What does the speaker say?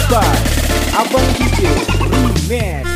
Star Abang DJ Remix